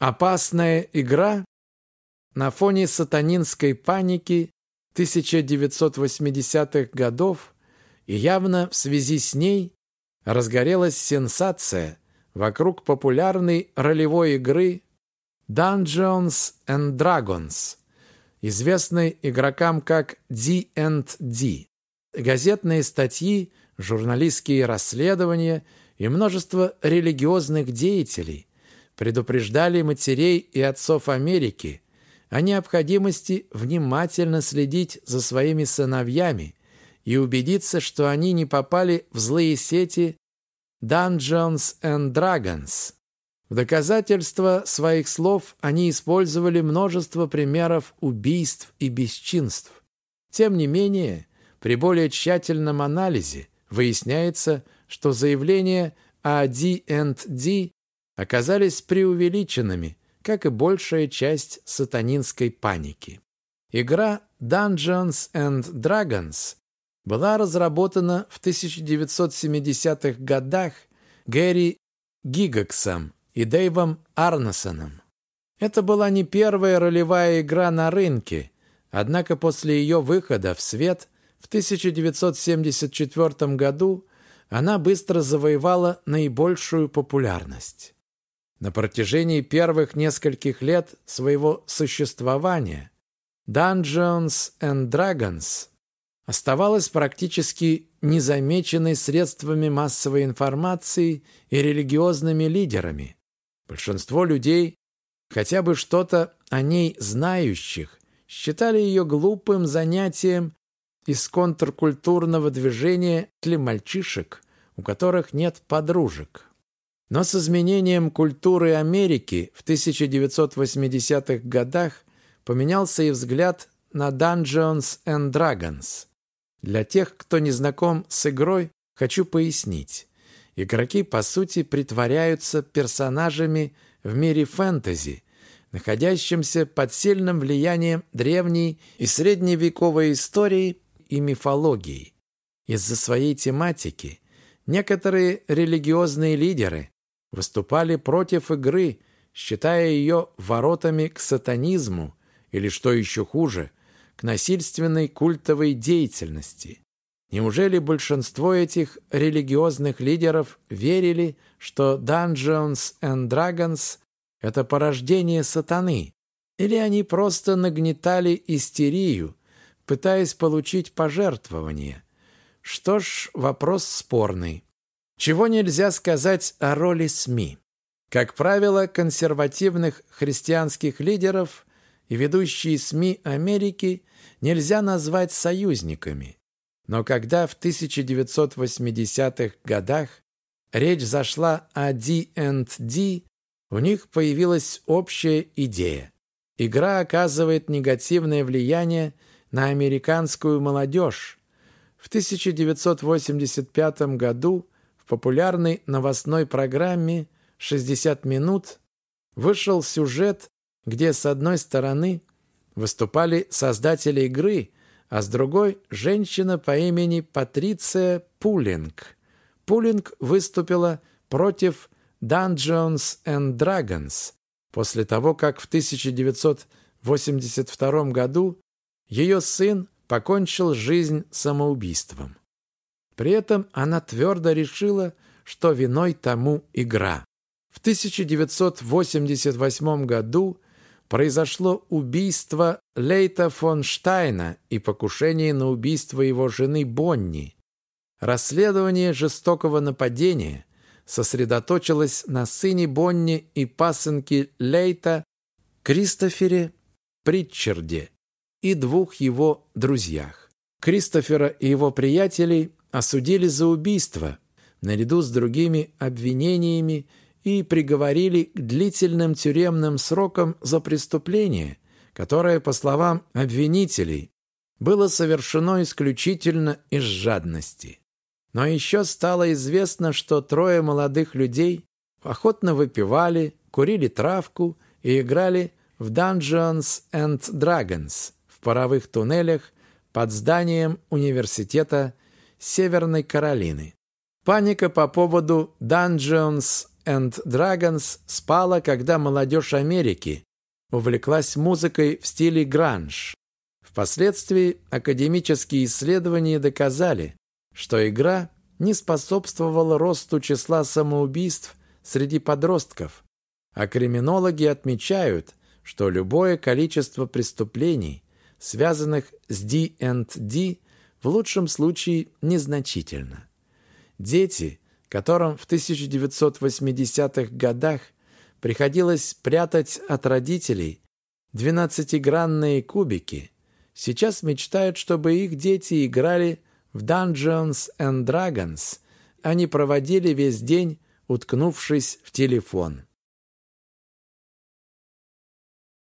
Опасная игра на фоне сатанинской паники 1980-х годов и явно в связи с ней разгорелась сенсация вокруг популярной ролевой игры Dungeons and Dragons, известной игрокам как D&D. Газетные статьи, журналистские расследования и множество религиозных деятелей предупреждали матерей и отцов Америки о необходимости внимательно следить за своими сыновьями и убедиться, что они не попали в злые сети Dungeons and Dragons. В доказательство своих слов они использовали множество примеров убийств и бесчинств. Тем не менее, при более тщательном анализе выясняется, что заявления о D&D оказались преувеличенными, как и большая часть сатанинской паники. Игра Dungeons and Dragons была разработана в 1970-х годах Гэри Гигаксом и Дэйвом Арнесоном. Это была не первая ролевая игра на рынке, однако после ее выхода в свет в 1974 году она быстро завоевала наибольшую популярность. На протяжении первых нескольких лет своего существования Dungeons and Dragons оставалась практически незамеченной средствами массовой информации и религиозными лидерами. Большинство людей, хотя бы что-то о ней знающих, считали ее глупым занятием из контркультурного движения для мальчишек, у которых нет подружек. Но с изменением культуры Америки в 1980-х годах поменялся и взгляд на Dungeons and Dragons. Для тех, кто не знаком с игрой, хочу пояснить. Игроки, по сути, притворяются персонажами в мире фэнтези, находящимся под сильным влиянием древней и средневековой истории и мифологии. Из-за своей тематики некоторые религиозные лидеры выступали против игры, считая ее воротами к сатанизму или, что еще хуже, к насильственной культовой деятельности. Неужели большинство этих религиозных лидеров верили, что Dungeons and Dragons – это порождение сатаны? Или они просто нагнетали истерию, пытаясь получить пожертвования? Что ж, вопрос спорный. Чего нельзя сказать о роли СМИ? Как правило, консервативных христианских лидеров и ведущие СМИ Америки нельзя назвать союзниками. Но когда в 1980-х годах речь зашла о D&D, у них появилась общая идея. Игра оказывает негативное влияние на американскую молодежь. В 1985 году популярной новостной программе «60 минут» вышел сюжет, где с одной стороны выступали создатели игры, а с другой – женщина по имени Патриция Пулинг. Пулинг выступила против Dungeons and Dragons после того, как в 1982 году ее сын покончил жизнь самоубийством. При этом она твердо решила, что виной тому игра. В 1988 году произошло убийство Лейта фон Штайна и покушение на убийство его жены Бонни. Расследование жестокого нападения сосредоточилось на сыне Бонни и пасынке Лейта Кристофере Притчарде и двух его друзьях. Кристофера и его приятелей осудили за убийство, наряду с другими обвинениями и приговорили к длительным тюремным срокам за преступление, которое, по словам обвинителей, было совершено исключительно из жадности. Но еще стало известно, что трое молодых людей охотно выпивали, курили травку и играли в Dungeons and Dragons в паровых туннелях под зданием университета Северной Каролины. Паника по поводу Dungeons and Dragons спала, когда молодежь Америки увлеклась музыкой в стиле гранж. Впоследствии академические исследования доказали, что игра не способствовала росту числа самоубийств среди подростков, а криминологи отмечают, что любое количество преступлений, связанных с D&D, в лучшем случае незначительно. Дети, которым в 1980-х годах приходилось прятать от родителей двенадцатигранные кубики, сейчас мечтают, чтобы их дети играли в Dungeons and Dragons, а не проводили весь день, уткнувшись в телефон.